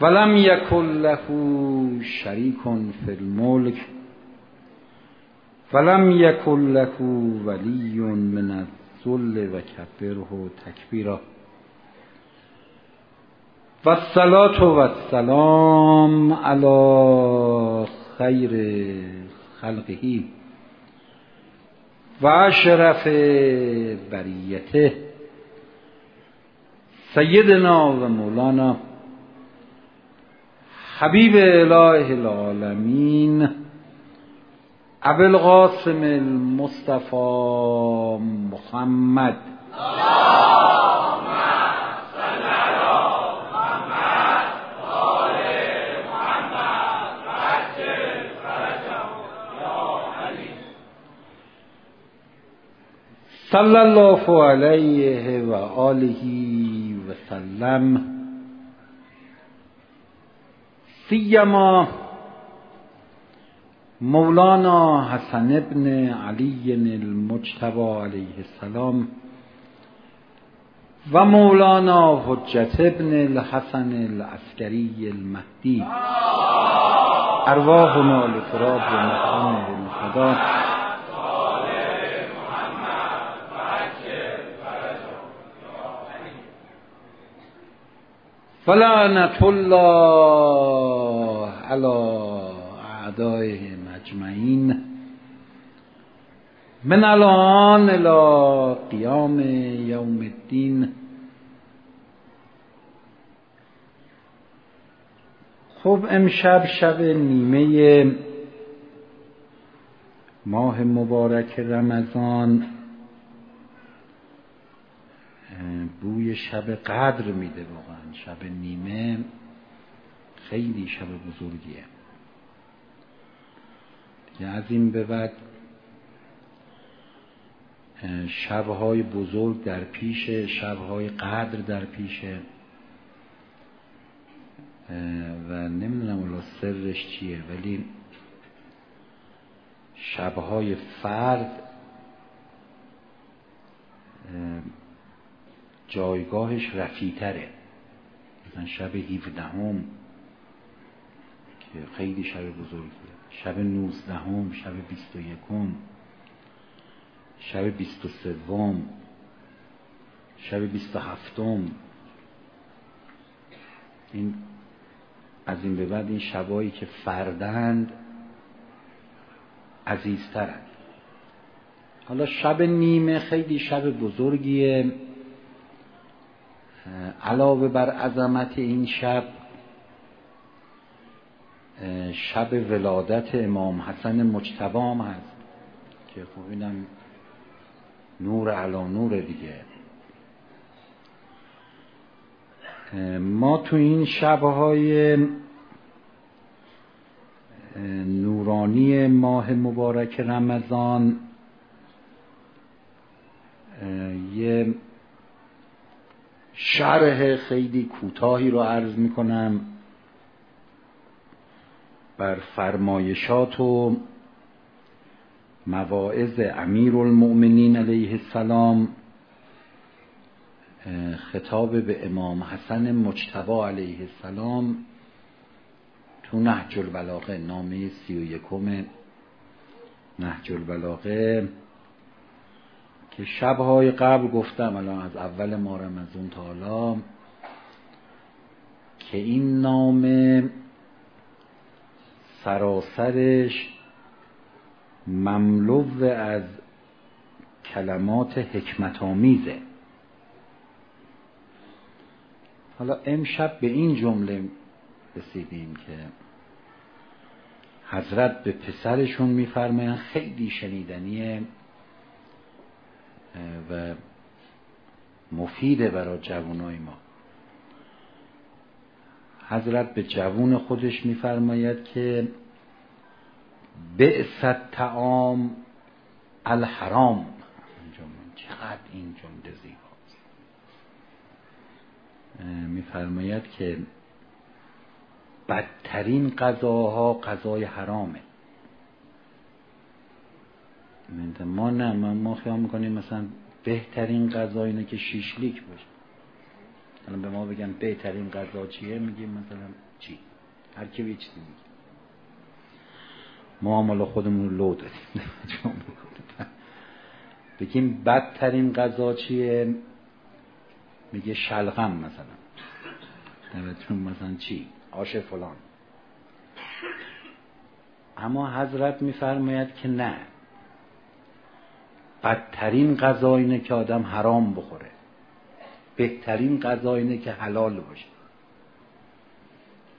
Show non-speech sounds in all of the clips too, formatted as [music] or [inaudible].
ولم یکن له شریک فی الملک ولم یکن له ولی من الذل و کبره تکبیرا و الصلاة و السلام علی خیر خلقه و اشرف بریته سیدنا و مولانا حبیب اله العالمین ابوالقاسم المصطفى محمد. صلی الله علیه و آله و سلم. سیما مولانا حسن ابن علی المجتبى علیه السلام و مولانا حجت ابن الحسن العسکری المهدی. ارواحنا لتراب و مقام خدا فلعنت الله علی اعدائهم اجمعین من الان الى قیام یوم الدین. خب امشب شب نیمه ماه مبارک رمضان. بوی شب قدر میده واقعا. شب نیمه خیلی شب بزرگیه. دیگه از این به بعد شبهای بزرگ در پیش شبهای قدر در پیشه. و نمی‌دونم الا سرش چیه ولی شبهای فرد جایگاهش رفیتره مثلا شب 17 هم که خیلی شب بزرگیه. شب 19 هم شب 21 هم شب 23 هم شب 27 هم این از این به بعد این شبایی که فردند عزیزترند حالا شب نیمه خیلی شب بزرگیه. علاوه بر عظمت این شب شب ولادت امام حسن مجتبام هست که خب اینم نور علا نور دیگه. ما تو این شبهای نورانی ماه مبارک رمضان یه شرح خیلی کوتاهی رو عرض می کنم بر فرمایشات و مواعظ امیر المؤمنین علیه السلام خطاب به امام حسن مجتبا علیه السلام تو نهج البلاغه نامه سی و یکم نهج البلاغه. که شبهای قبل گفتم الان از اول ماه رمضان تا حالا که این نامه سراسرش مملو از کلمات حکمت آمیزه حالا امشب به این جمله رسیدیم که حضرت به پسرشون میفرمایند خیلی شنیدنیه. و مفیده برای جوانای ما. حضرت به جوون خودش میفرماید که بعث تعام الحرام. چقدر این جمله زیباست. میفرماید که بدترین غذاها غذای حرامه. ما نه ما, خیال می‌کنیم مثلا بهترین غذا اینه که شیشلیک باشه. مثلا به ما بگن بهترین غذا چیه؟ میگیم مثلا چی؟ هر کی یه چیزی میگه. ما هم خودمون رو لو دادیم. [laughs] بگیم بدترین غذا چیه؟ میگه شلغم مثلا. نمیتون مثلا چی؟ آش فلان. اما حضرت میفرماید که نه. بدترین غذا اینه که آدم حرام بخوره. بهترین غذا اینه که حلال باشه.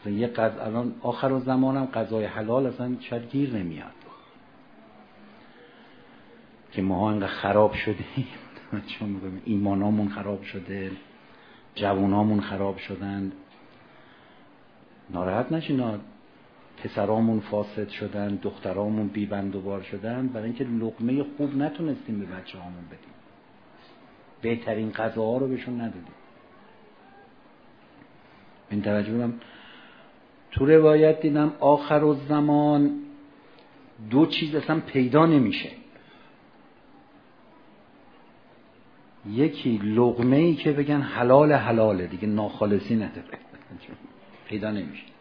یه غذا الان آخر زمانم غذای حلال اصلا شاید گیر نمیاد. که ما خراب شدیم. [laughs] چون ایمانامون خراب شده جوانامون خراب شدند ناراحت نشین. پسرامون فاسد شدن دخترامون بیبند و بار شدن برای اینکه لقمه خوب نتونستیم به بچه هامون بدیم. بهترین غذاها رو بهشون ندادیم. این توجه تو روایت دیدم آخر و زمان دو چیز اصلا پیدا نمیشه. یکی لغمه ای که بگن حلال حلاله دیگه ناخالصی نداره. [laughs] پیدا نمیشه.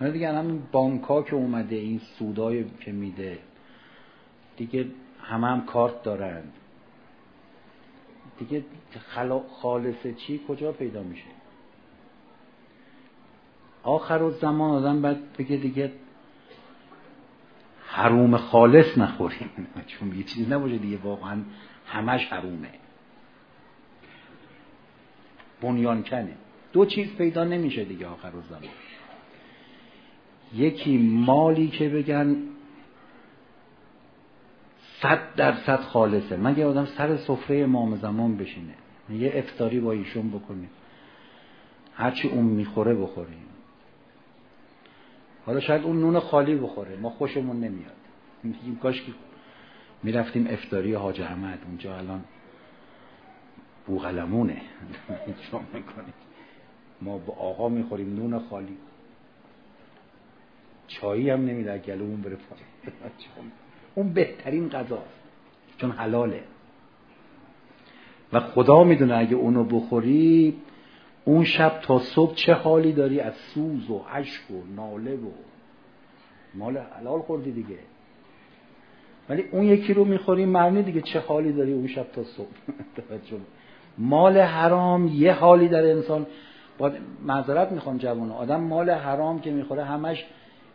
حالا دیگه همین بانک که اومده این سودای که میده دیگه همه هم کارت دارند دیگه خالصه چی؟ کجا پیدا میشه؟ آخر و زمان آدم باید بگه دیگه حروم خالص نخوریم. [laughs] چون یه چیزی نباشه دیگه واقعا همش حرومه. بنیان کنه دو چیز پیدا نمیشه دیگه آخر و زمان یکی مالی که بگن صد درصد خالصه. مگه آدم سر سفره امام زمان بشینه؟ یه افتاری با ایشون بکنیم. هرچی اون می‌خوره بخوریم. حالا شاید اون نون خالی بخوره. ما خوشمون نمیاد. میگیم کاش که می‌رفتیم افتاری حاج احمد. اونجا الان بوغلمونه [laughs] ما با آقا می‌خوریم نون خالی. چایی هم نمیده گلومون بره اون بهترین غذاست چون حلاله. و خدا می‌دونه اگه اونو بخوری اون شب تا صبح چه حالی داری؟ از سوز و عشق و ناله و مال حلال خوردی دیگه. ولی اون یکی رو می‌خوری معنی دیگه چه حالی داری اون شب تا صبح؟ [laughs] مال حرام یه حالی در انسان. با معذرت می‌خوام جوانه آدم مال حرام که می‌خوره همش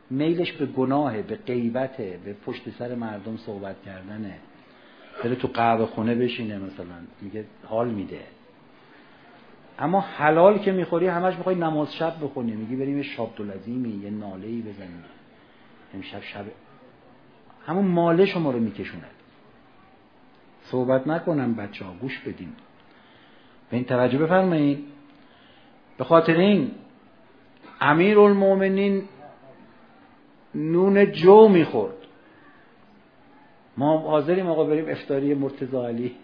میلش به گناهه به غیبته به پشت سر مردم صحبت کردنه. بره تو قهوه خونه بشینه مثلا میگه حال میده. اما حلال که می‌خوری همش می‌خوای نماز شب بخونی. میگی بریم یه شاب یه ناله ای بزنیم. امشب شب همون ماله شما رو میکشوند صحبت نکنم بچه ها گوش بدین. به این توجه بفرمایید. به خاطر این امیر المومنین نون جو می‌خورد. ما حاضریم آقا بریم افتاری مرتضی علی.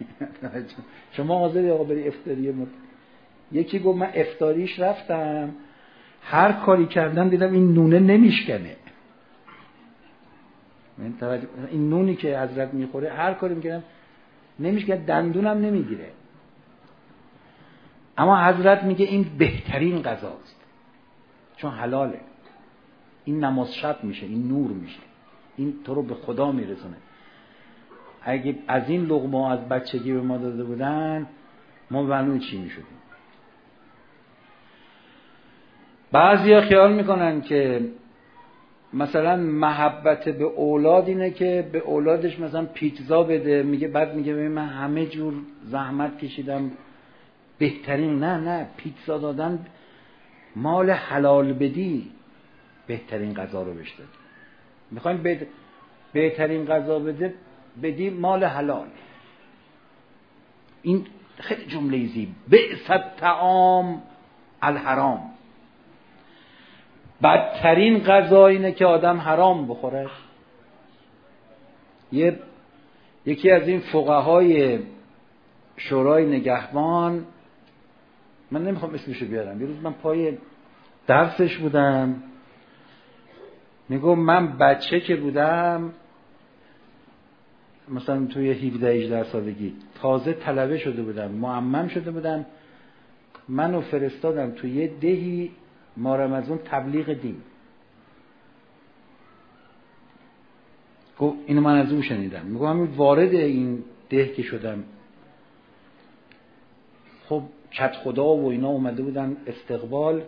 [laughs] شما حاضری آقا بریم افتاری مرتضی. یکی گفت من افتاریش رفتم. هر کاری کردم دیدم این نونه نمیشکنه. این نونی که حضرت می‌خوره هر کاری می‌کردم نمیشکنه دندونم نمی‌گیره. اما حضرت میگه این بهترین غذاست. چون حلاله. این نماز شب میشه این نور میشه. این تو رو به خدا میرسونه. اگه از این لغمه از بچگی به ما داده بودن ما معلوم چی می‌شدیم؟ بعضی خیال می‌کنن که مثلا محبت به اولاد اینه که به اولادش مثلا پیتزا بده میگه بعد میگه من همه جور زحمت کشیدم. بهترین نه نه پیتزا دادن مال حلال بدی. بهترین غذا رو بهش دادی می‌خوایم بهترین غذا بده بدی مال حلال. این خیلی جمله زیب بعثت تعام الحرام. بدترین غذا اینه که آدم حرام بخوره. یه یکی از این فقهای شورای نگهبان من نمی‌خوام اسمشو بیارم. یه روز من پای درسش بودم. میگو من بچه که بودم مثلا توی 17 18 سالگی تازه طلبه شده بودم معمم شده بودم. منو فرستادم تو یه دهی از اون تبلیغ دین. اینو من از اون شنیدم. میگم همین وارد این ده که شدم. خب کت خدا و اینا اومده بودن استقبال.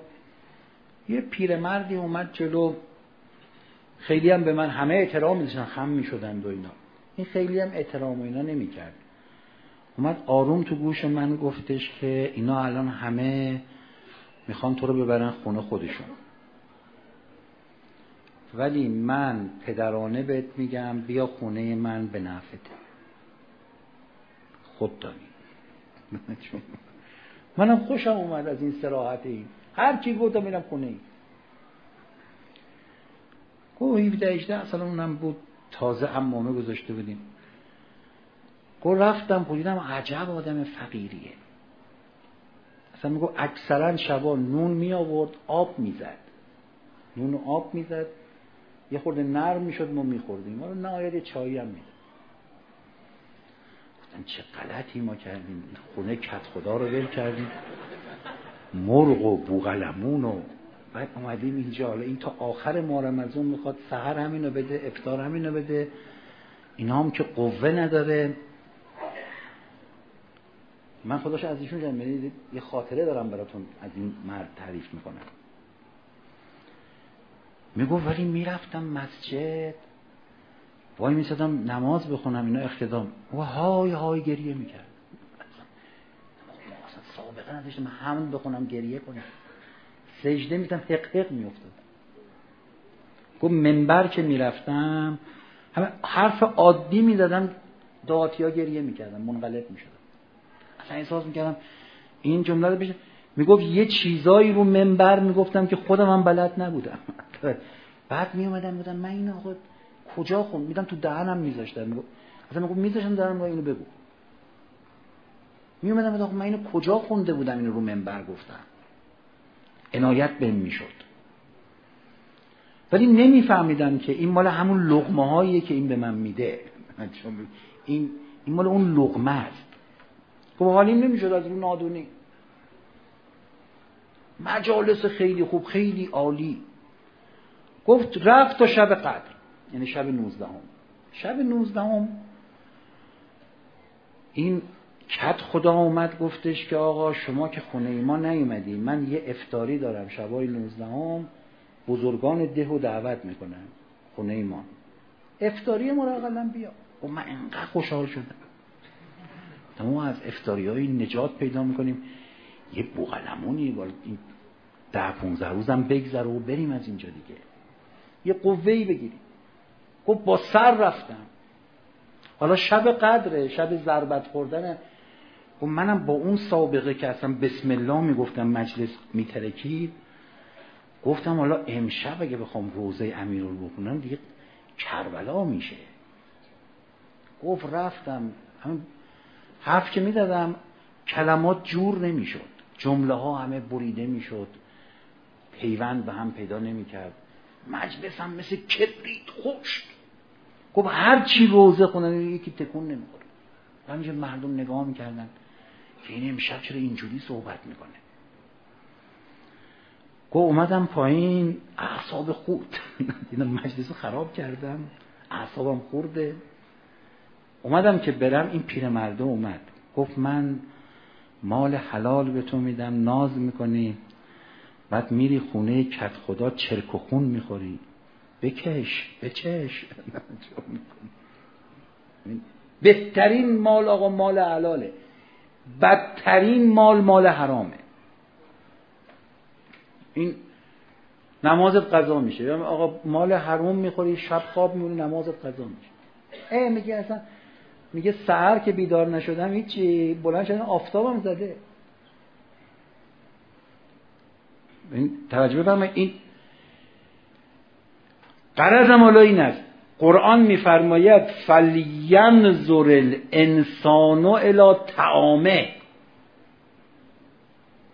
یه پیرمردی اومد جلو. خیلی هم به من همه احترام میداشتن خم می‌شدن و اینا. این خیلی هم احترام و اینا نمی‌کرد. اومد آروم تو گوش من گفتش که اینا الان همه می‌خوان تو رو ببرن خونه خودشون. ولی من پدرانه بهت میگم بیا خونه من به نفته خود دانی [laughs] منم خوشم اومد از این سراحت این. هر چی گفتم میرم خونه ای گو 17 18 اصلا اونم بود. تازه امامه گذاشته بودیم. گو رفتم پولیدم عجب آدم فقیریه. اصلا میگو اکثرا شبا نون می آورد آب می‌زد. نون و آب می‌زد. یه خورده نرم می‌شد ما میخوردیم. ما نهایت چایی هم می‌داد. گفتم چه غلطی ما کردیم. خونه کت خدا رو ول کردیم. مرغ و بوغلمون و بعد اومدیم اینجا. حالا این تا آخر ماه رمضان می‌خواد سهر همینو بده افطار همینو بده. اینا هم که قوه نداره. من خداش از ایشون جمع یه خاطره دارم براتون از این مرد تعریف می‌کنم. می‌گفت ولی می‌رفتم مسجد. وای میسادم نماز بخونم اینا اختدام و های های گریه می‌کرد. اصلا سابقه نداشتم همون بخونم گریه کنم. سجده میتم حق حق میافتاد. گفت منبر که می‌رفتم همه حرف عادی می‌دادم دعاتی ها گریه می‌کردم منقلب می‌شدم اصلا احساس می‌کردم این جمله رو بشه. می‌گفت یه چیزایی رو منبر می‌گفتم که خودم هم بلد نبودم. [laughs] بعد میومدم بودم من این آقا کجا خون میدم تو دهنم میذاشتم. می‌گفت اصلا می‌گفت میذاشتم دهنم اینو بگو. میومدم بودم من اینو کجا خونده بودم اینو رو منبر گفتم؟ عنایت بهم می‌شد. ولی نمیفهمیدم که این مال همون لغمه هاییه که این به من میده. این این مال اون لغمه است. خب حالیم نمی‌شد از رو نادونی مجالس خیلی خوب خیلی عالی. گفت رفت تا شب قدر. یعنی شب نوزدهم. شب نوزدهم این کت خدا اومد گفتش که آقا شما که خونه ما نیومدی من یه افتاری دارم شبای نوزدهم بزرگان ده و دعوت می‌کنم خونه ما. افتاری ما اقلا بیا. و من انقدر خوشحال شدم. ما از افتاری های نجات پیدا می‌کنیم. یه بوغلمونی ده پونزه روزم بگذره و بریم از اینجا دیگه. یه قوهی بگیریم. گفت با سر رفتم حالا شب قدره شب ضربت خوردن و منم با اون سابقه که اصلا بسم الله می‌گفتم مجلس میترکید گفتم حالا امشب اگه بخوام روزه امیر رو بخونم دیگه کربلا میشه. گفت رفتم همین حرف که می‌دادم کلمات جور نمی‌شد جمله ها همه بریده می‌شد پیوند به هم پیدا نمی‌کرد. مجلس هم مثل کبریت خوش گفت هر چی روزه خونن یکی تکون نمی‌خوره. همینجا مردم نگاه می‌کردن. که این امشب چرا اینجوری صحبت می‌کنه؟ گفت اومدم پایین اعصاب خورد. [laughs] دیدم مجلس خراب کردم اعصابم خورده. اومدم که برم این پیرمرده اومد. گفت من مال حلال به تو میدم ناز می‌کنی. بعد میری خونه کت خدا چرک و خون می‌خوری. بکش بچش [laughs] بهترین مال آقا مال حلاله. بدترین مال مال حرامه. این نمازت قضا میشه. آقا مال حرام می‌خوری شب خواب میمونی نمازت قضا میشه. ای میگه اصلا میگه سهر که بیدار نشدم هیچی. بلند شدن آفتابم زده. این توجه بفرمایید. این قرضم حالا این است. قرآن میفرماید فلینظر الانسان الی تعامه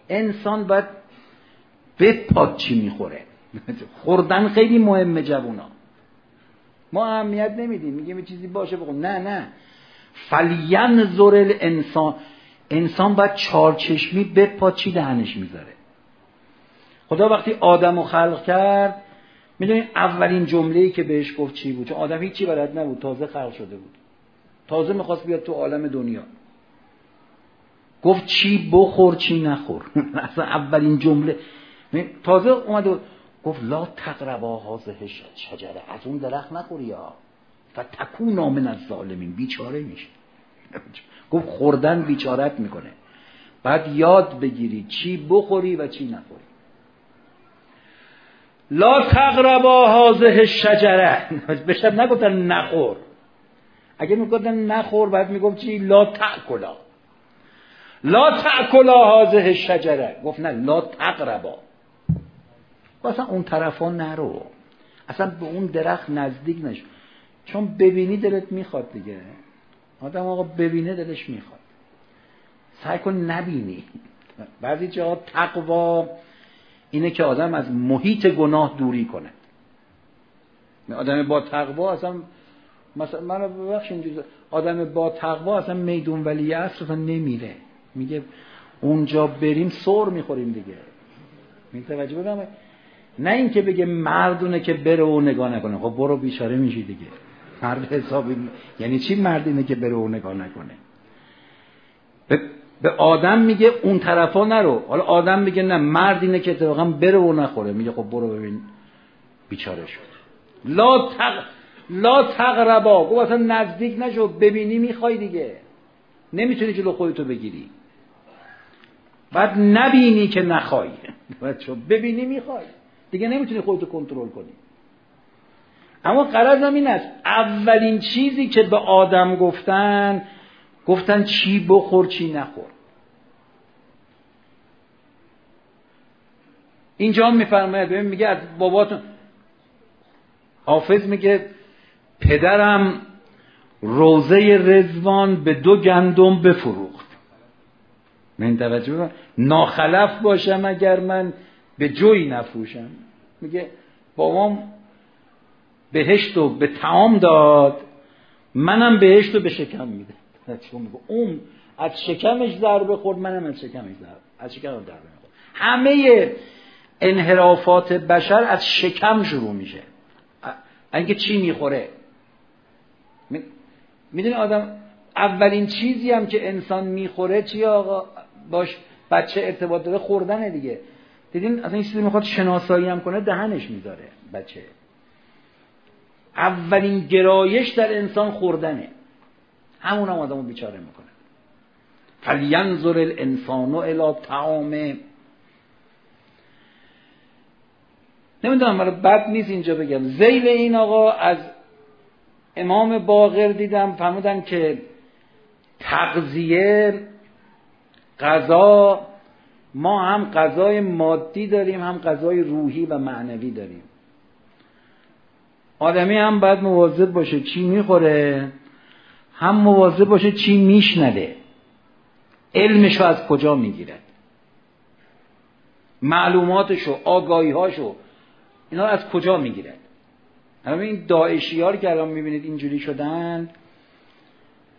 انسان باید بپاد چی می‌خوره؟ خوردن خیلی مهمه جوونا. ما اهمیت نمیدیم میگیم چیزی باشه بخون نه نه. فلینظر الانسان انسان باید چارچشمی بپا چی دهنش می‌ذاره. خدا وقتی آدم رو خلق کرد می‌دونید اولین جمله‌ای که بهش گفت چی بود؟ چون آدم هیچی بلد نبود تازه خلق شده بود. تازه می‌خواست بیاد تو عالم دنیا. گفت چی بخور چی نخور. [laughs] اصلا اولین جمله. تازه اومد گفت لا تقربا هازه شجره از اون درخت نخوری یا؟ فتکون نامن از ظالمین بیچاره میشه. [laughs] گفت خوردن بیچارت می‌کنه. بعد یاد بگیری چی بخوری و چی نخوری. لا تقربا هازه شجره [laughs] بشتر نگفتن نخور. اگه می‌گفتن نخور بعد می‌گفت چی؟ لا تأکلا. لا تأکلا هازه شجره گفت نه لا تقربا. اصلا اون طرفا نرو. اصلا به اون درخت نزدیک نشو. چون ببینی دلت می‌خواد دیگه. آدم آقا ببینه دلش می‌خواد. سعی کن نبینی. بعضی جا تقوا اینه که آدم از محیط گناه دوری کنه. آدم با تقوا اصلا مثلا من ببخش آدم با تقوا اصلا میدون ولی اصلا نمیره. میگه اونجا بریم سر می‌خوریم دیگه. می توجه بدم نه اینکه بگه مردونه که بره و نگاه نکنه. خب برو بیچاره میشی دیگه. مرد حسابی یعنی چی مردینه که بره و نگاه نکنه؟ به آدم میگه اون طرفا نرو. حالا آدم میگه نه مرد اینه که اتفاقا بره و نخوره. میگه خب برو ببین. بیچاره شد. لا تق لا تقربا. گفت اصلا نزدیک نشو. ببینی می‌خوای دیگه. نمی‌تونی جلو خودتو بگیری. بعد نبینی که نخوای. [laughs] بچه ببینی می‌خوای. دیگه نمی‌تونی خودتو کنترل کنی. اما قرار این است. اولین چیزی که به آدم گفتن گفتن چی بخور چی نخور. اینجا هم میفرماید ببین میگه از باباتون. حافظ میگه پدرم روزه رزوان به دو گندم بفروخت. من توجه ناخلف باشم اگر من به جوی نفروشم. میگه بابام بهشت رو به تعام داد منم بهشت رو به شکم میده. اون از شکمش ضربه خورد منم از شکمش ضربه از شکمش ضربه خورد همه انحرافات بشر از شکم شروع میشه. اینکه چی می‌خوره؟ می‌دونی آدم اولین چیزی هم که انسان می‌خوره چی آقا؟ باش بچه ارتباط داره خوردنه دیگه. دیدین اصلا این چیزی می‌خواد شناسایی هم کنه دهنش می‌ذاره بچه. اولین گرایش در انسان خوردنه. همون هم آدمو بیچاره می‌کنه. فلینظر الانسان الی طعامه نمی‌دونم ولی بد نیست اینجا بگم. زیل این آقا از امام باقر دیدم فرمودن که تغذیه غذا ما هم غذای مادی داریم هم غذای روحی و معنوی داریم. آدمی هم باید مواظب باشه. چی می‌خوره؟ هم مواظب باشه چی میشنده علمشو از کجا می‌گیرد معلوماتشو آگاهیهاشو اینا از کجا می‌گیرد همه این داعشی ها که الان می‌بینید اینجوری شدن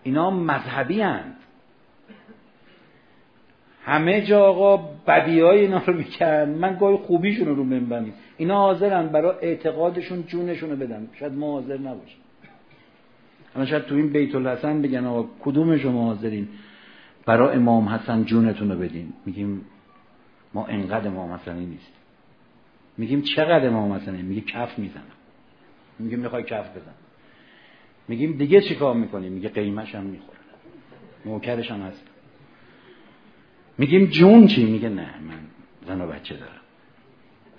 اینا مذهبی هند. همه جا آقا بدی های اینا رو می‌کرد من گاهی خوبیشون رو منبریم اینا حاضرن برای اعتقادشون جونشون رو بدن. شاید ما حاضر نباشیم. اما شاید تو این بیت الحسن بگن آقا کدوم شما حاضرین؟ برای امام حسن جونتون رو بدین. میگیم ما انقدر امام حسنی نیست میگیم چقدر امام حسنی؟ میگه کف می‌زنم. میگیم می‌خوای کف بزن. میگیم دیگه چیکار می‌کنیم میگه قیمش هم می‌خوره. موکرش هم هست. میگیم جون چی؟ میگه نه من زن و بچه دارم.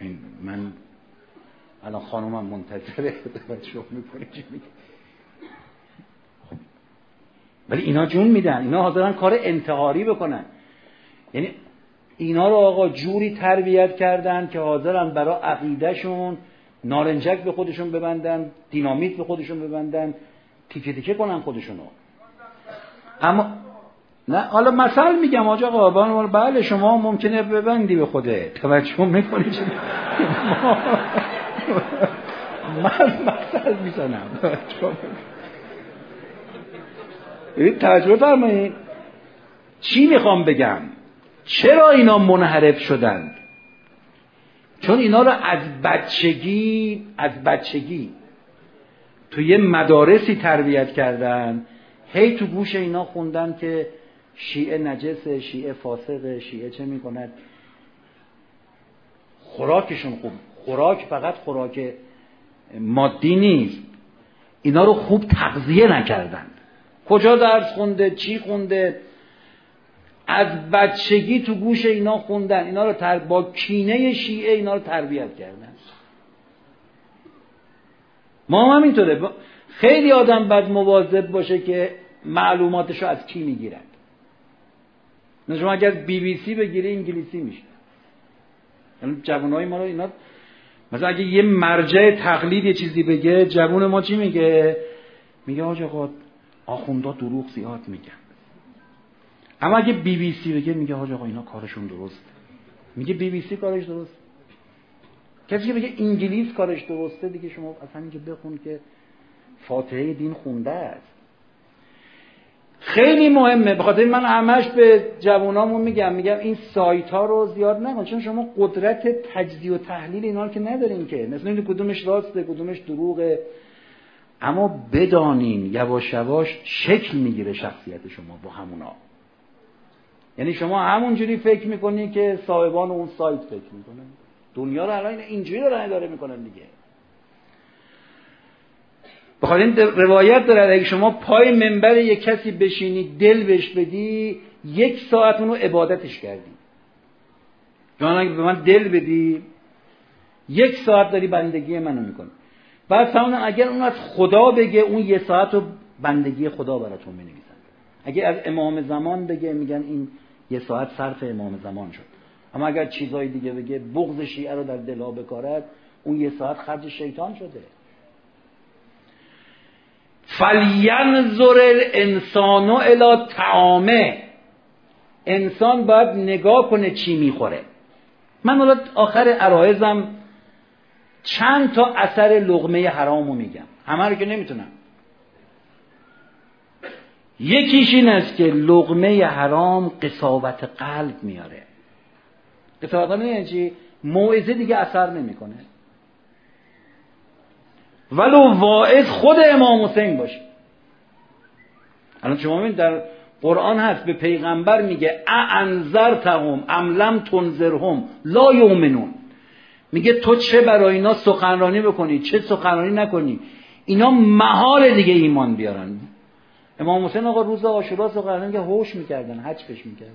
این من الان خانومم منتظره. [laughs] شغل می‌کنه چی میگه. ولی اینا جون میدن. اینا حاضرن کار انتحاری بکنن. یعنی اینا رو آقا جوری تربیت کردن که حاضرن برای عقیدهشون نارنجک به خودشون ببندن دینامیت به خودشون ببندن تیکه تیکه کنن خودشونو. اما نه حالا مثل میگم آجا آقا بله شما ممکنه ببندی به خوده توجه می‌کنی [laughs] من مثل می‌زنم. [laughs] این تجربه فرمایید چی می‌خوام بگم؟ چرا اینا منحرف شدند چون اینا رو از بچگی از بچگی تو یه مدارسی تربیت کردن هی تو گوش اینا خوندن که شیعه نجسه شیعه فاسقه شیعه چه می‌کند؟ خوراکشون خوب. خوراک فقط خوراک مادی نیست. اینا رو خوب تغذیه نکردن. کجا درس خونده؟ چی خونده؟ از بچگی تو گوش اینا خوندن. اینا رو تر... با کینه شیعه اینا رو تربیت کردن. ما هم همینطوره. خیلی آدم باید مواظب باشه که معلوماتش رو از کی می‌گیرد. شما اگر بی بی سی بگیری انگلیسی میشه. یعنی جوانای ما رو اینا مثلا اگه یه مرجع تقلید یه چیزی بگه جوون ما چی میگه؟ میگه آج آقا آخوندا دروغ زیاد میگن. اما اگه بی بی سی بگه میگه آج آقا اینا کارشون درست. میگه بی بی سی کارش درست. کسی که بگه انگلیس کارش درسته دیگه شما اصلا اینجا بخون که فاتحه دین خونده است. خیلی مهمه. بخاطر من همش به جوانامو میگم. میگم این سایت ها رو زیاد نکن چون شما قدرت تجزیه و تحلیل اینا رو که ندارین که. مثل این کدومش راسته کدومش دروغه. اما بدانین یواش یواش شکل می‌گیره شخصیت شما با همونا. یعنی شما همونجوری فکر می‌کنی که صاحبان اون سایت فکر می‌کنن. دنیا رو الان اینجوری رو داره می‌کنن دیگه. بخاطر این روایت داره اگه شما پای منبر یک کسی بشینی دل بهش بدی یک ساعت اونو عبادتش کردی. جان اگه به من دل بدی یک ساعت داری بندگی منو می‌کنی. بعد سمان اگر اون از خدا بگه اون یه ساعت رو بندگی خدا براتون می‌نویسن. اگه از امام زمان بگه میگن این یه ساعت صرف امام زمان شد. اما اگر چیزای دیگه بگه بغض شیعه رو در دلها بکارد اون یه ساعت خرج شیطان شده. فلینظر الانسان الی تعامه انسان باید نگاه کنه چی می‌خوره. من حالا آخر عرایزم چند تا اثر لغمه حرامو میگم. همه رو که نمی‌تونم. یکیش این است که لغمه حرام قصاوت قلب میاره. قصاوت قلب یعنی چی؟ موعظه دیگه اثر نمی‌کنه. ولو واعظ خود امام حسین باشه. الان شما در قرآن هست به پیغمبر میگه انذرتهم ام لم تنذرهم لا یؤمنون. میگه تو چه برای اینا سخنرانی بکنی؟ چه سخنرانی نکنی؟ اینا محال دیگه ایمان بیارن. امام حسین آقا روز عاشورا سخنرانی که هوش می‌کردن حجفش می‌کردن.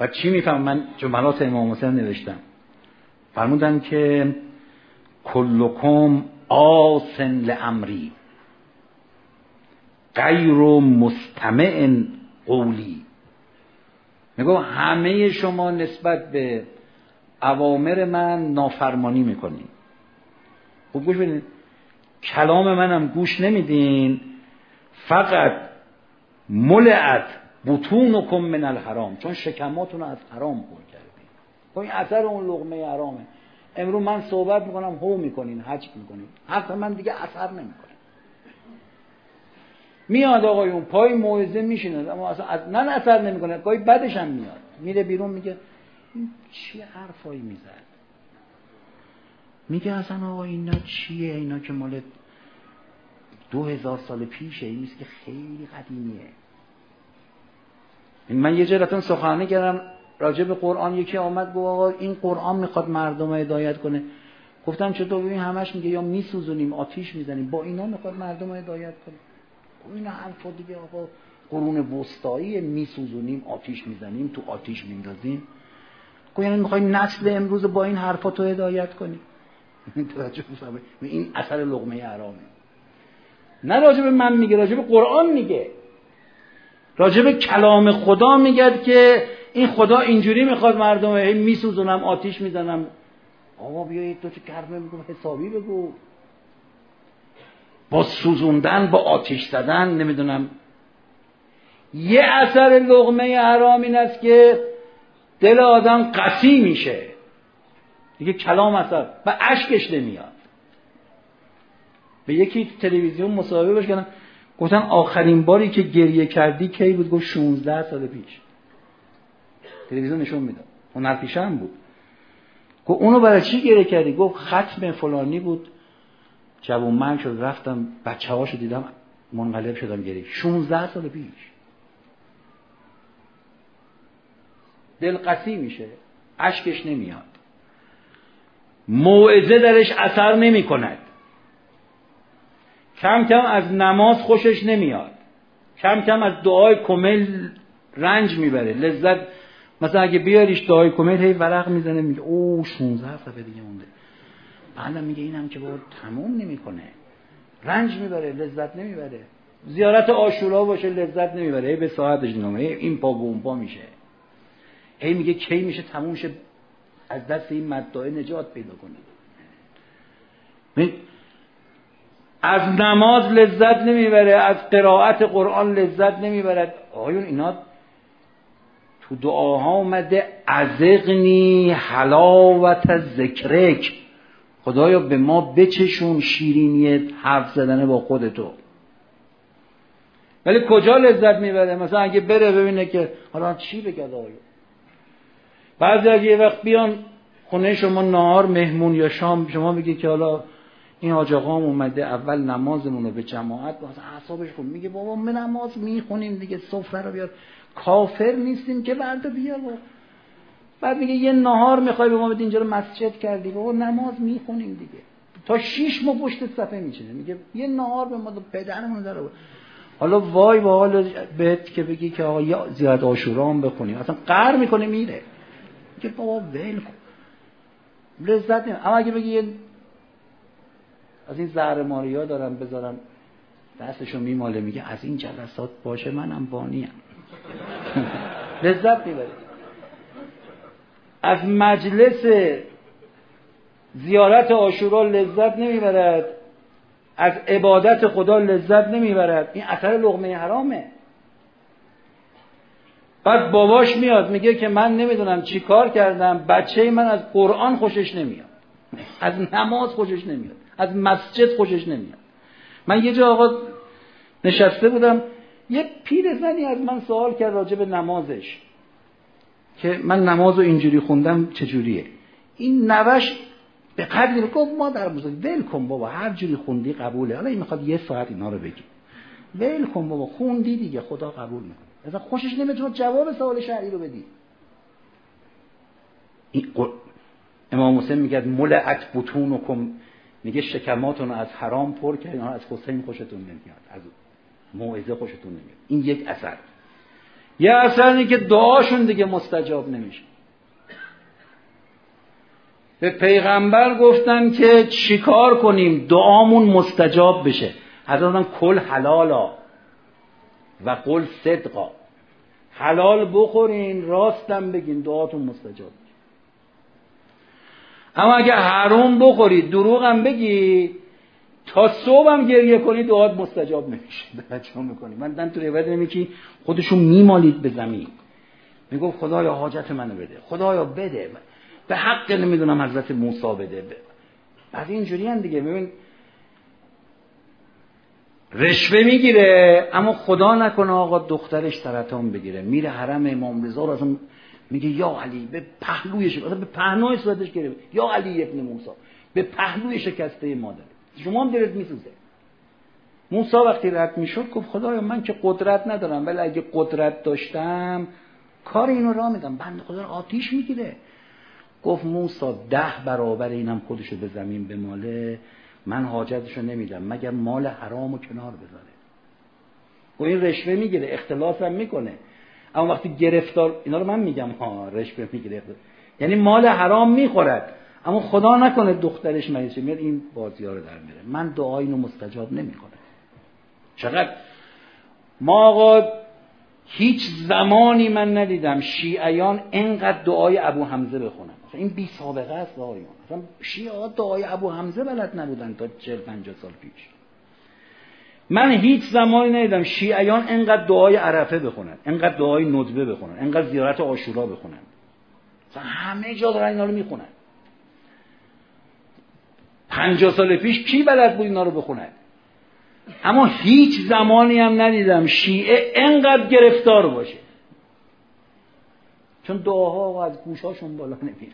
و چی میفهم؟ من جملات امام حسین نوشتم. فرمودن که کلکم آسن لامری. غیر مستمع قولی. میگو همه شما نسبت به اوامر من نافرمانی می‌کنین. خوب گوش بدین. کلام منم گوش نمیدین. فقط ملعت بطونکم من الحرام چون شکماتون از حرام پر کردین. خب این اثر اون لغمه حرامه. امرو من صحبت می‌کنم هو می‌کنین حج می‌کنین. حرف من دیگه اثر نمی‌کنه میاد آقایون پای موعظه میشینه. اما اصلا از من اثر نمی‌کنه. گاهی بعدش هم میاد. میره بیرون میگه این چی حرفایی می‌زد؟ میگه اصلا آقا اینا چیه؟ اینا که مال دو هزار سال پیشه. این که خیلی قدیمیه. من یه جراتون سخنرانی کردم. راجع به قرآن یکی آمد گفت آقا این قرآن می‌خواد مردم رو هدایت کنه. گفتم چطور؟ ببین همش میگه یا میسوزونیم آتیش می‌زنیم. با اینا می‌خواد مردم رو هدایت کنه. این حرفا دیگه آقا قرون وسطایی میسوزونیم آتیش می‌زنیم تو آتیش میندازیم. گفت یعنی می‌خوای نسل امروز با این حرفا تو هدایت کنی [laughs] این اثر لغمه حرامه. نه راجع به من میگه راجع به قرآن میگه. راجع به کلام خدا میگه که این خدا اینجوری می‌خواد مردم میسوزونم آتیش می‌زنم. آقا بیایید تو چه کرمه میگو حسابی بگو. با سوزوندن با آتیش زدن نمی‌دونم. یه اثر لغمه حرام این است که دل آدم قسی میشه. دیگه کلام اثر. و اشکش نمیاد. به یکی تلویزیون مصاحبه بش کردم. گفتن آخرین باری که گریه کردی کی بود؟ گفت 16 سال پیش. تلویزیون نشون می‌داد. هنرپیشه هم بود. گفت اونو برای چی گریه کردی؟ گفت ختم فلانی بود. جوون من شد رفتم بچه هاشو دیدم منقلب شدم گریه. 16 سال پیش. دلقسی میشه. اشکش نمیاد. موعظه درش اثر نمی کند کم کم از نماز خوشش نمیاد. کم کم از دعای کمل رنج می‌بره. لذت مثلا اگه بیاریش دعای کمل هی ورق می‌زنه میگه او 16 صفحه دیگه مونده. بعدم میگه اینم که باید تموم نمی‌کنه. رنج می‌بره لذت نمی‌بره. زیارت آشورا باشه لذت نمی‌بره. هی به ساعتش نامه این پا پا میشه. هی میگه کی میشه تموم شه از دست این مدعای نجات پیدا کنه. از نماز لذت نمی‌بره از قرائت قرآن لذت نمی‌برد آقایون اینا تو دعاها اومده ازقنی حلاوت ذکرک خدایا به ما بچشون شیرینی حرف زدنه با خودتو. ولی کجا لذت می‌بره؟ مثلا اگه بره ببینه که حالا چی بگه آقایون بعضی اگه یه وقت بیان خونه شما نهار مهمون یا شام شما بگید که حالا این حاج اومده اول نمازمون به جماعت واسه اعصابش خون میگه بابا ما نماز می‌خونیم دیگه سفره رو بیار. کافر نیستیم که برده بیار. بابا بعد میگه یه نهار می‌خوای به ما بده اینجا رو مسجد کردی. بابا نماز می‌خونیم دیگه. تا شیش ما پشت صفحه میچینه. میگه یه نهار به ما پدرمون داره حالا وای با حال بهت که بگی که آقا یا زیاد آشورا هم بخونیم. اصلا قهر می‌کنه میره. میگه بابا ول کن. لذت نیم اما اگه بگی از این زهر ماریا دارم بذارم دستشو میماله میگه از این جلسات باشه منم بانیم. [laughs] لذت می‌بره از مجلس زیارت آشورا لذت نمی‌برد. از عبادت خدا لذت نمی‌برد. این اثر لغمه حرامه. بعد باباش میاد میگه که من نمی‌دونم چی کار کردم. بچه من از قرآن خوشش نمیاد. از نماز خوشش نمیاد. از مسجد خوشش نمیاد. من یه جا آقا نشسته بودم. یه پیر زنی از من سوال کرد راجع به نمازش. که من نماز رو اینجوری خوندم چجوریه؟ این نوش به قدری گفت ما در بزرگ ول کن بابا هر جوری خوندی قبوله. حالا این می‌خواد یه ساعت اینا رو بگی. ول کن بابا خوندی دیگه خدا قبول می‌کنه. اصلا خوشش نمیاد جواب سوال شرعی رو بدی. این امام حسین میگه ملعت بطونکم. میگه شکماتون از حرام پر کرد از حسین خوشتون نمیاد از موعظه خوشتون نمیاد. این یک اثر. یه اثر که دعاشون دیگه مستجاب نمیشه. به پیغمبر گفتن که چیکار کنیم؟ دعامون مستجاب بشه. حضرت کل حلالا و قل صدقا. حلال بخورین راستم بگین دعاتون مستجاب اما اگه حروم بخوری دروغم بگی تا صبحم گریه کنی دعات مستجاب نمیشه. بچه می‌کنی. من دن تو روایت نمی خودشون میمالید به زمین. می‌گفت خدایا حاجت منو بده. خدایا بده. به حق نمی‌دونم حضرت موسی بده. بعد اینجوری هم دیگه. ببین رشوه می‌گیره اما خدا نکنه آقا دخترش سرطان بگیره. میره حرم امام رضا رو اصلا میگه یا علی به پهلوی اصلا به پهنای صورتش گرفت. یا علی ابن موسی. به پهلوی شکسته مادر. شما هم دلت میسوزه. موسی وقتی رد می‌شد گفت خدایا من که قدرت ندارم ولی اگه قدرت داشتم کار اینو را میدم. بند خدا رو آتیش می‌گیره. گفت موسی ده برابر اینم خودشو به زمین بماله من حاجتشو نمیدم مگر مال حرامو کنار بذاره. و این رشوه می‌گیره اختلاف هم می‌کنه. اما وقتی گرفتار اینا رو من میگم ها رشوه می‌گیره. یعنی مال حرام می‌خورد. اما خدا نکنه دخترش مریض میاد این بازی رو در میره من دعای اینو مستجاب نمی‌کنه چقدر؟ ما آقا هیچ زمانی من ندیدم شیعیان انقدر دعای ابو حمزه بخونن. این بی سابقه است آقایون مثلا شیعه دعای ابو حمزه بلد نبودن تا 40 50 سال پیش. من هیچ زمانی ندیدم شیعیان انقدر دعای عرفه بخونن انقدر دعای ندبه بخونن انقدر زیارت آشورا بخونن. همه جا دارن اینا رو می‌خونن. 50 سال پیش کی بلد بود اینا رو بخونن؟ اما هیچ زمانی هم ندیدم شیعه انقدر گرفتار باشه. چون دعاها از گوشاشون بالا نمیره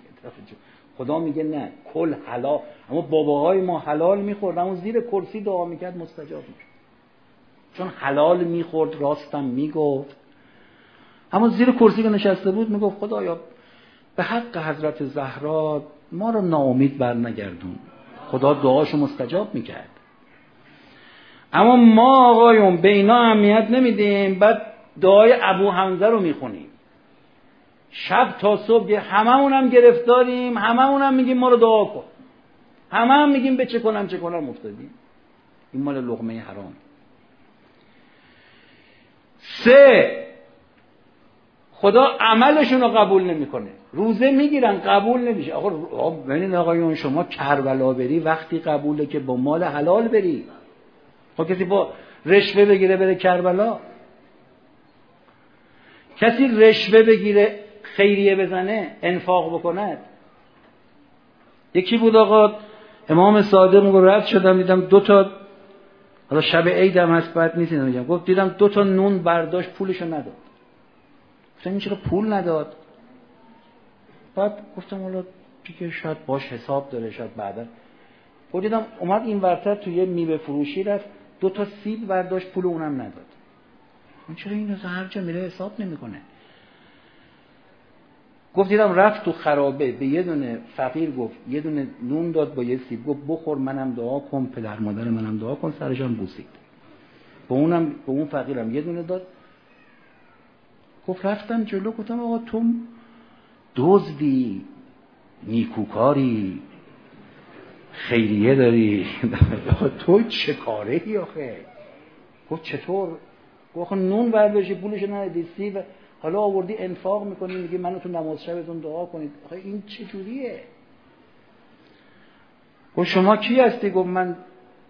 خدا میگه نه کل حلال. اما باباهای ما حلال می‌خورد اما زیر کرسی دعا می‌کرد مستجاب می‌شد. چون حلال می‌خورد راستم می‌گفت. اما زیر کرسی که نشسته بود می‌گفت خدایا به حق حضرت زهرا ما رو ناامید بر نگردون خدا دعاشو مستجاب می‌کرد. اما ما آقایون به اینا اهمیت نمیدیم بعد دعای ابو حمزه رو می‌خونیم. شب تا صبح هممون هم گرفتاریم هممون هم میگیم ما رو دعا کن. همه هم میگیم به چه کنم چه کنم افتادیم. این مال لغمه حرام. سه خدا عملشون رو قبول نمی‌کنه. روزه می‌گیرن قبول نمیشه. آقا ببینید آقایون شما کربلا بری وقتی قبوله که با مال حلال بری. خب کسی با رشوه بگیره بره کربلا؟ کسی رشوه بگیره خیریه بزنه انفاق بکند؟ یکی بود آقا امام صادق میگه رد شدم دیدم دو تا حالا شب عیدم هست بعد نیست میگم. گفت دیدم دو تا نون برداشت پولشو نداد. گفتم این چرا پول نداد؟ بعد گفتم حالا دیگه شاید باش حساب داره شاید بعدا. خود دیدم اومد این ورتر توی یه میوه فروشی رفت دو تا سیب برداشت پول اونم نداد. اون چرا اینو هر جا میره حساب نمی‌کنه؟ گفت دیدم رفت تو خرابه به یه دونه فقیر گفت یه دونه نون داد با یه سیب گفت بخور منم دعا کن پدر مادر منم دعا کن سرشان بوسید. به اونم به اون فقیرم یه دونه داد. گفت رفتم جلو گفتم آقا تو دزدی نیکوکاری خیریه داری؟ [laughs] تو چه کاره ای آخه؟ گفت چطور؟ گفت نون برداشتی پولش ندادی سیب حالا آوردی انفاق می‌کنی میگی منو تو نماز شبتون دعا کنید. آخه این چه جوریه؟ گفت شما کی هستی؟ گفت من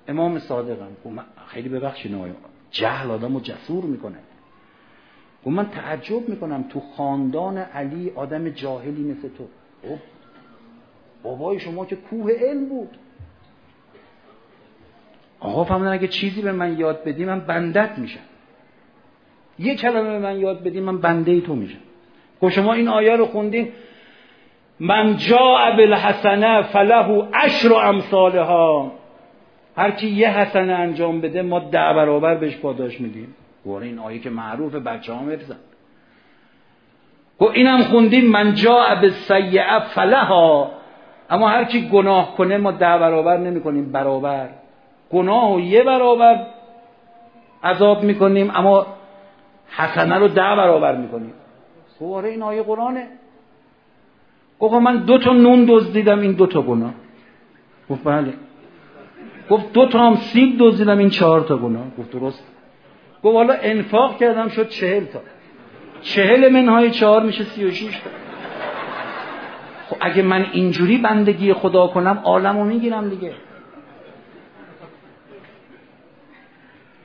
امام صادقم. گفت خیلی ببخشید جهل آدم جسور می‌کنه. گفت من تعجب می‌کنم تو خاندان علی آدم جاهلی مثل تو. خب بابای شما که کوه علم بود. آقا فهمیدن اگه چیزی به من یاد بدی من بندت میشم. یه کلمه به من یاد بدی من بنده تو میشم. گفت شما این آیه رو خوندین؟ من جا بالحسنه فله عشر امثالها. هر کی یه حسنه انجام بده ما ده برابر بهش پاداش میدیم. گوره این آیه که معروف بچه ها مرزن گفت اینم خوندیم من جا بالسیئه فلها. اما هر گناه کنه ما ده برابر نمی کنیم برابر. گناه و یه برابر عذاب می‌کنیم اما حسنه رو ده برابر می‌کنیم. آره این آیه قرآنه. گفت من دو تا نون دزدیدم این دو تا گناه. گفت بله. گفت دو تا هم سیب دزدیدم این چهار تا گناه. گفت درست. گفت حالا انفاق کردم شد چهل تا. چهل منهای چهار میشه سی و شیش. تا خب اگه من اینجوری بندگی خدا کنم عالم رو می‌گیرم دیگه.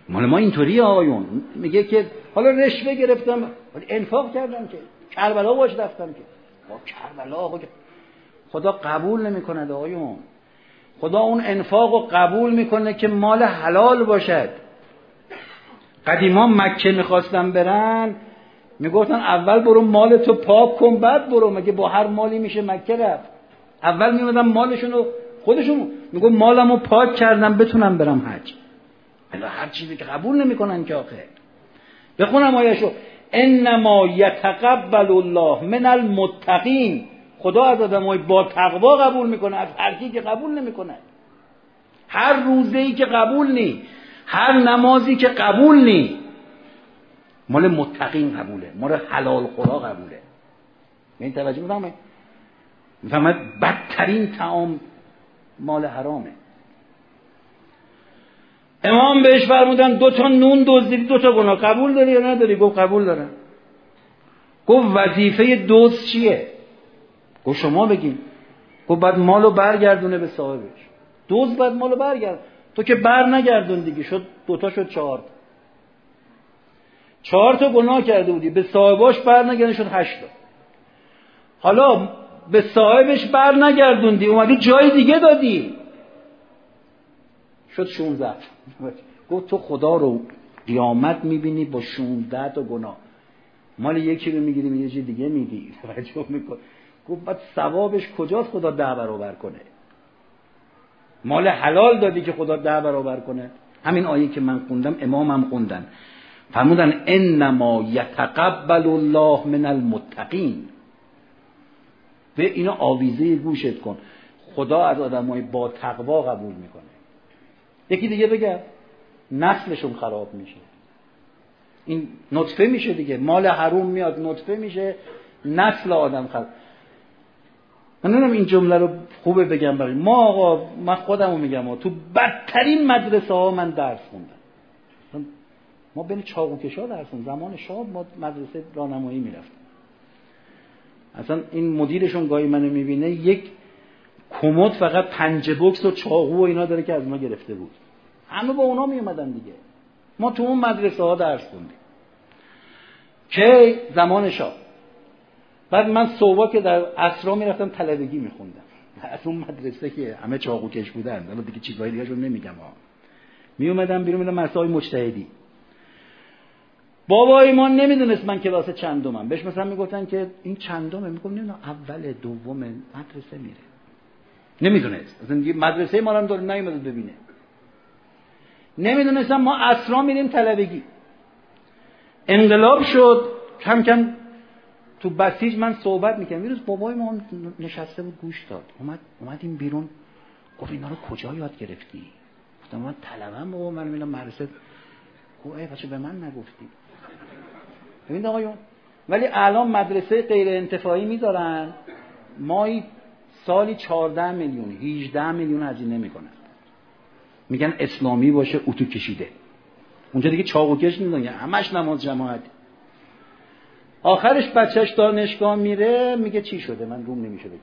مال ما اینطوری آقایون. میگه که حالا رشوه گرفتم ولی انفاق کردم که. کربلا باش رفتم که. با کربلا خدا قبول نمی‌کنه آقایون. خدا اون انفاق رو قبول می‌کنه که مال حلال باشد. قدیما مکه می‌خواستن برن می‌گفتن اول برو مال تو پاک کن بعد برو. مگه با هر مالی میشه مکه رفت؟ اول میومدن مالشون رو خودشون میگو مالم رو پاک کردم بتونم برم حج. هر چیزی که قبول نمی‌کنن که آخه. بخونم آیشو انما یتقبل الله من المتقین. خدا از آدمای با تقوا قبول می‌کنه از هر کی که قبول نمی‌کنه. هر روزه ای که قبول نی. هر نمازی که قبول نی مال متقین قبوله مال حلال خدا قبوله. این توجه می‌فهمه می‌فهمد بدترین تعام مال حرامه. امام بهش فرمودن دو تا نون دزدیدی دو تا گناه. قبول داری یا نداری؟ گفت قبول دارم. گفت وظیفه دوز چیه؟ گفت شما بگین. گفت بعد مالو برگردونه به صاحبش. دوز بعد مالو برگرد. تو که بر نگردون دیگه. شد دوتا شد چهار چهار تا گناه کرده بودی. به صاحباش بر نگردون شد هشت تا. حالا به صاحبش بر نگردوندی اومدی جای دیگه دادی. شد 16 [laughs] گفت تو خدا رو قیامت می‌بینی با 16 تا گناه. مال یکی رو می‌گیری یه چیز دیگه میگی [laughs] توجه میکن گفت بعد ثوابش کجاست؟ خدا ده برابر کنه مال حلال دادی که خدا ده برابر کنه. همین آیه که من خوندم امامم خوندن. فرمودن انما یتقبل الله من المتقین. به اینا آویزه گوشت کن. خدا از آدمای با تقوا قبول می‌کنه. یکی دیگه بگه نسلشون خراب میشه. این نطفه میشه دیگه. مال حروم میاد نطفه میشه. نسل آدم خراب. من نمی‌دونم این جمله رو خوبه بگم برای ما آقا من خودمو میگم تو بدترین مدرسه ها من درس خوندم. ما بین درس خوندم زمان شاه ما مدرسه راهنمایی می‌رفتیم. اصلا این مدیرشون گاهی منو می‌بینه یک کمد فقط پنج بکس و چاقو و اینا داره که از ما گرفته بود. همه با اونا میومدن دیگه. ما تو اون مدرسه ها درس خوندیم. که زمان شاه. بعد من صبح که در اسرا می‌رفتم طلبگی میخوندم. [laughs] از اون مدرسه که همه چاقو کش بودن. حالا دیگه چیزای دیگه رو نمیگم ها می اومدم بیرون میدم مسائل مجتهدی. بابای ما نمی‌دونست من کلاس چندمم. بهش مثلا می‌گفتن که این چندمه؟ میگم نمی‌دونم اول دوم مدرسه میره. نمی‌دونست. اصلا مدرسه ما هم داره نیومده ببینه. نمی‌دونستم ما اسرا میریم طلبگی انقلاب شد. کم کم تو بسیج من صحبت می‌کنم روز بابای ما نشسته بود گوش داد. اومد اومدیم بیرون. گفت اینا رو کجا یاد گرفتی؟ گفتم من طلبم بابا. من میرم مدرسه. گفت ای بچه به من نگفتی. ببین آقایون ولی الان مدرسه غیر انتفاعی می‌ذارن. مایی سالی 14 میلیون 18 میلیون هزینه می‌کنن میگن اسلامی باشه اتو کشیده. اونجا دیگه چاقو کش میدن همش نماز جماعت. آخرش بچهش دانشگاه میره میگه چی شده؟ من روم نمیشه بگم.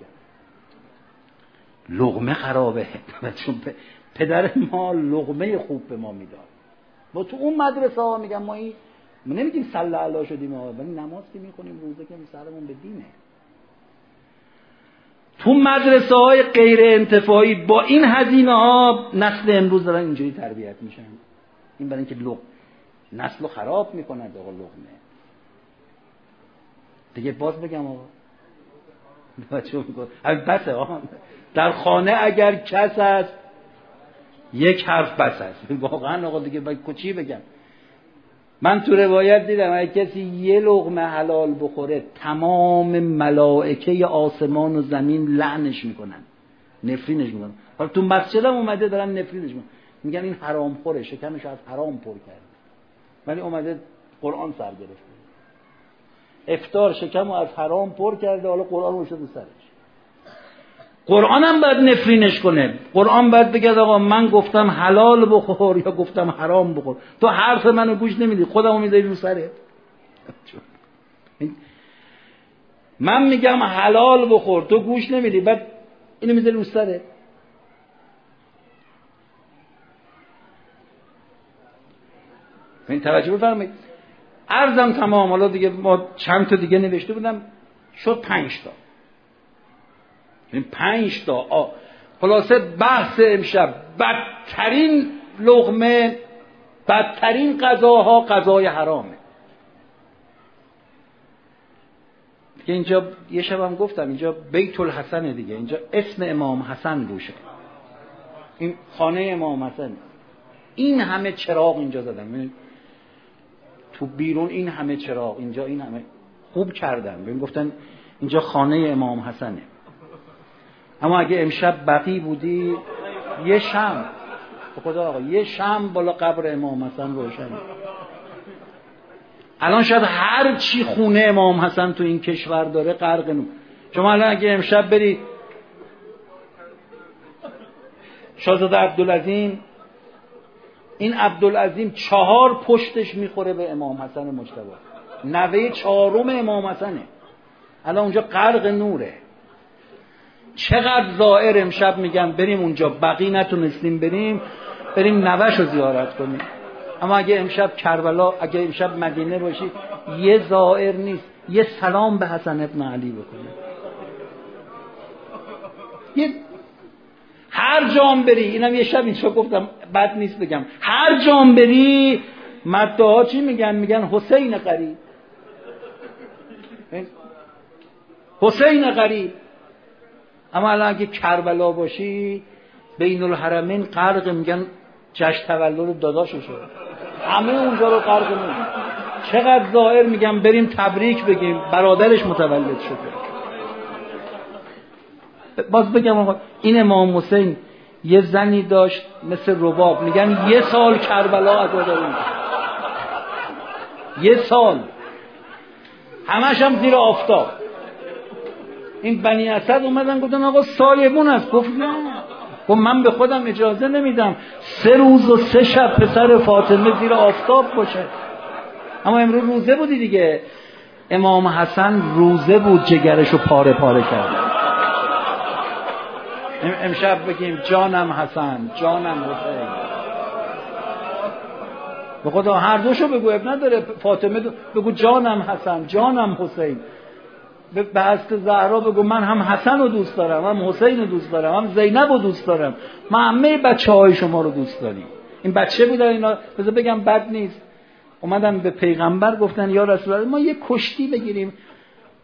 لغمه خرابه. چون پدر ما لغمه خوب به ما می‌داد. با تو اون مدرسه ها میگم ما این ما نمیگیم صلی الله شدیم ولی نماز که می‌خونیم روزه که سرمون به دینه. تو مدرسه های غیر انتفاعی با این هزینه ها نسل امروز دارن اینجوری تربیت میشن. این برای اینکه لغ نسل رو خراب می‌کنن آقا لغمه. دیگه باز بگم آقا. بسه آقا. در خانه اگر کس است یک حرف بس است. [laughs] واقعا آقا دیگه چی بگم؟ من تو روایت دیدم اگه کسی یه لغمه حلال بخوره تمام ملائکه آسمان و زمین لعنش می‌کنن. نفرینش می‌کنن. حالا تو مسجدم اومده دارن نفرینش می‌کنن میگن این حرام خوره شکمش از حرام پر کرد ولی اومده قرآن سر گرفته. افتار شکم از حرام پر کرده حالا قرآن رو شده سرش. قرآن هم باید نفرینش کنه. قرآن باید بگه آقا من گفتم حلال بخور یا گفتم حرام بخور. تو حرف منو گوش نمیدی خودمو می‌ذاری رو سره من میگم حلال بخور تو گوش نمیدی بعد اینو می‌ذاری رو سره این توجه بفرمایید. ارزم تمام. حالا دیگه ما چند تا دیگه نوشته بودم. شد پنج تا. این پنج تا. آ خلاصه بحث امشب. بدترین لغمه بدترین غذاها غذای حرامه. اینجا یه شبم گفتم اینجا بیت الحسن دیگه. اینجا اسم امام حسن روشه این خانه امام حسن. این همه چراغ اینجا زدم تو بیرون این همه چراغ اینجا این همه خوب کردن. ببین گفتن اینجا خانه امام حسنه. اما اگه امشب بقی بودی یه شم. خدا آقا یه شم بالا قبر امام حسن روشن الان شاید هر چی خونه امام حسن تو این کشور داره غرق نو. شما الان اگه امشب بری شاهزاده عبدالعظیم این عبدالعظیم چهار پشتش می‌خوره به امام حسن مجتبی. نوه چهارم امام حسنه. الان اونجا غرق نوره. چقدر زائر امشب میگن بریم اونجا. بقی نتونستیم بریم بریم نوش رو زیارت کنیم. اما اگه امشب کربلا اگه امشب مدینه باشی یه زائر نیست. یه سلام به حسن ابن علی بکنه. یه هر جام بری اینم یه شب اینجا گفتم بد نیست بگم. هر جام بری مدعا چی میگن؟ میگن حسین قریب حسین قریب اما الان اگه کربلا باشی بین الحرمین قرق میگن جشن تولد داداشو شد همه اونجا رو قرق میگن چقدر ظاهر میگم بریم تبریک بگیم برادرش متولد شده. باز بگم آقا این امام حسین یه زنی داشت مثل رباب. میگن یه سال کربلا از داریم یه سال. همش هم زیر آفتاب. این بنی اسد اومدن گفتن آقا سایبون است. گفت نه. گفت من به خودم اجازه نمیدم. سه روز و سه شب پسر فاطمه زیر آفتاب باشه اما امروز روزه بودی دیگه. امام حسن روزه بود جگرشو پاره پاره کرد. امشب بگیم جانم حسن جانم حسین. به خدا هر دوشو بگو اب نداره. فاطمه بگو جانم حسن جانم حسین. به بست زهرا بگو من هم حسن رو دوست دارم هم حسین رو دوست دارم هم زینب رو دوست دارم. من همه بچه های شما رو دوست داریم. این بچه بودن اینا بذار بگم بد نیست. اومدن به پیغمبر گفتن یا رسول الله ما یه کشتی بگیریم.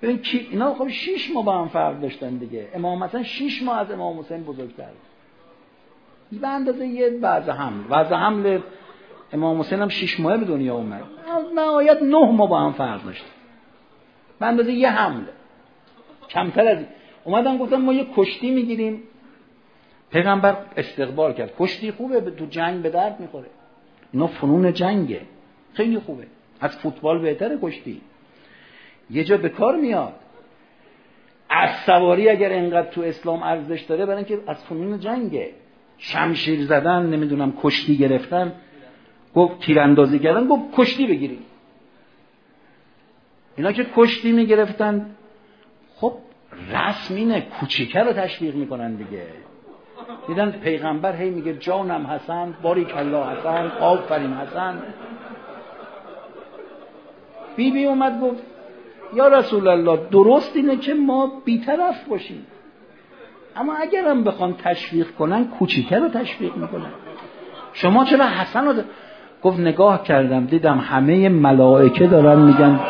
ببین کی اینا خب 6 ماه با هم فرق داشتن دیگه. امام مثلا 6 ماه از امام حسین بزرگتر. به اندازه یه وضع حمل. وضع حمل امام حسین هم 6 ماه به دنیا اومد. نهایت 9 ماه با هم فرق داشتن. به اندازه یه حمله کمتر از اومدن گفتن ما یه کشتی می‌گیریم. پیغمبر استقبال کرد. کشتی خوبه تو جنگ به درد می‌خوره. اینا فنون جنگه. خیلی خوبه. از فوتبال بهتره کشتی. یه جا به کار میاد. از سواری اگر انقدر تو اسلام ارزش داره برای اینکه از فنون جنگه. شمشیر زدن نمی‌دونم کشتی گرفتن. گفت تیراندازی کردن گفت کشتی بگیریم. اینا که کشتی می‌گرفتن خب رسمینه کوچیکه رو تشویق می‌کنن دیگه. دیدن پیغمبر هی میگه جانم حسن باری الله حسن آفرین حسن. بی بی اومد گفت یا رسول الله درست اینه که ما بیطرف باشیم. اما اگرم بخوان تشویق کنن کوچیکه رو تشویق می‌کنن. شما چرا حسن رو گفت نگاه کردم دیدم همه ملائکه دارن میگن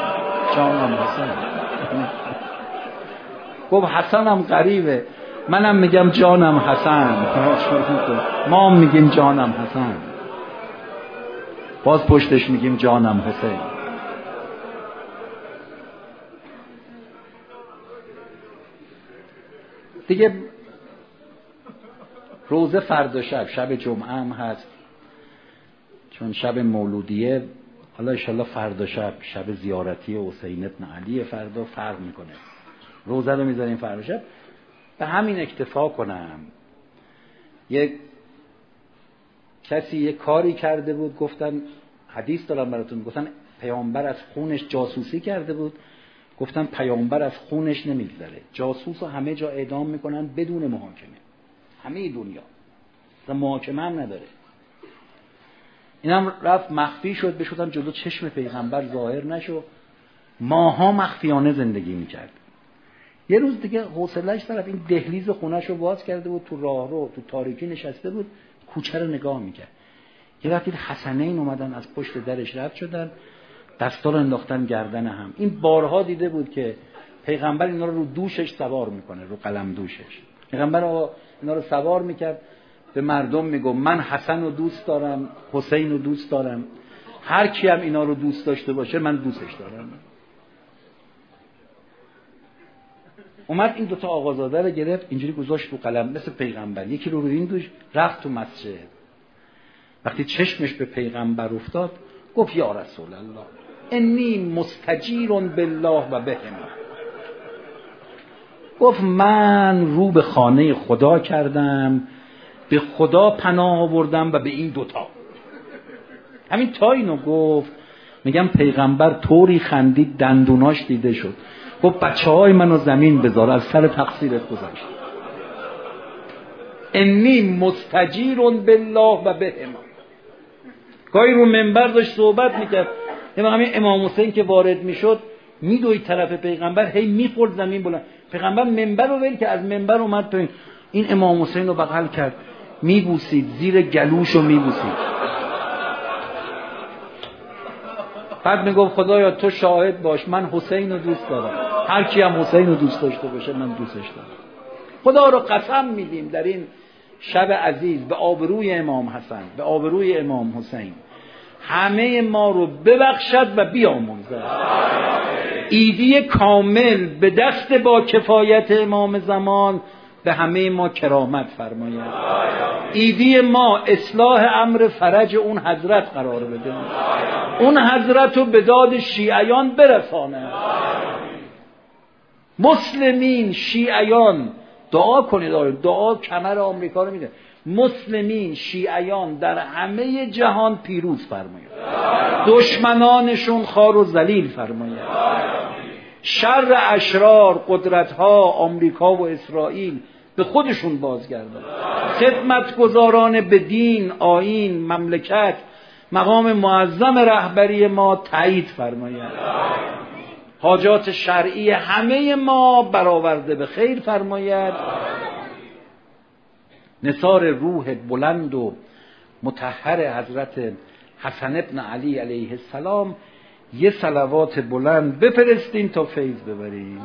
جانم حسن. گفت حسنم قریبه منم میگم جانم حسن. ما میگیم جانم حسن. باز پشتش میگیم جانم حسین. دیگه روزه فردا شب شب جمعه هم هست. چون شب مولودیه حالا انشالله فردا شب شب زیارتی حسین ابن علی فردا فرق می‌کنه. روزه رو می‌ذاریم فردا شب. به همین اکتفا کنم. یک کسی یک کاری کرده بود گفتن حدیث دارم براتون گفتن پیامبر از خونش جاسوسی کرده بود. گفتن پیامبر از خونش نمیگذره. جاسوس رو همه جا اعدام می‌کنن بدون محاکمه. همه دنیا. و محاکمه هم نداره. اینم رفت مخفی شد بشدن جلو چشم پیغمبر ظاهر نشو. ماها مخفیانه زندگی می‌کرد. یه روز دیگه حوصلش طرف این دهلیز خونش رو باز کرده بود تو راه رو تو تاریکی نشسته بود کوچه رو نگاه می‌کرد. یه وقتی حسنین اومدن از پشت درش رد شدن. دستا رو انداختن گردن هم. این بارها دیده بود که پیغمبر اینا رو رو دوشش سوار می‌کنه رو قلم دوشش. پیغمبر اینا رو سوار می‌کرد به مردم میگو من حسن رو دوست دارم حسین رو دوست دارم. هر کی هم اینا رو دوست داشته باشه من دوستش دارم. اومد این دوتا آقازاده رو گرفت اینجوری گذاشت رو قلم مثل پیغمبر. یکی رو رو این دوش رفت تو مسجد. وقتی چشمش به پیغمبر افتاد گفت یا رسول الله. انی مستجیر بالله و بهم گفت من رو به خانه خدا کردم به خدا پناه آوردم و به این دوتا همین تا اینو گفت. میگم پیغمبر طوری خندید دندوناش دیده شد. گفت بچه های منو زمین بذار از سر تقصیرت گذاشت انی مستجیر بالله و بهم گاهی رو منبر داشت صحبت می‌کرد. همین امام حسین که وارد می‌شد میدوید طرف پیغمبر هی می‌خورد زمین بلند. پیغمبر منبر رو ول که از منبر اومد تو این امام حسین رو بغل کرد. میبوسید زیر گلوش رو میبوسید. بعد می‌گفت خدایا تو شاهد باش من حسین رو دوست دارم. هر کی هم حسین رو دوست داشته باشه من دوستش دارم. خدا رو قسم میدیم در این شب عزیز به آبروی امام حسن به آبروی امام حسین. همه ما رو ببخشد و بیاموزد. ایدی کامل به دست با کفایت امام زمان به همه ما کرامت فرماید. ایدی ما اصلاح امر فرج اون حضرت قرار بده. اون حضرت رو به داد شیعیان برسانه. مسلمین شیعیان دعا کنید دعا کمر آمریکا رو میده. مسلمین شیعیان در همه جهان پیروز فرماید دشمنانشون خار و ذلیل فرماید شر اشرار قدرت ها آمریکا و اسرائیل به خودشون بازگردن. خدمتگزاران به دین آین مملکت مقام معظم رهبری ما تایید فرماید حاجات شرعی همه ما برآورده به خیر فرماید نصار روح بلند و متحر حضرت حسن ابن علی علیه السلام یه سلوات بلند بفرستیم تا فیض ببریم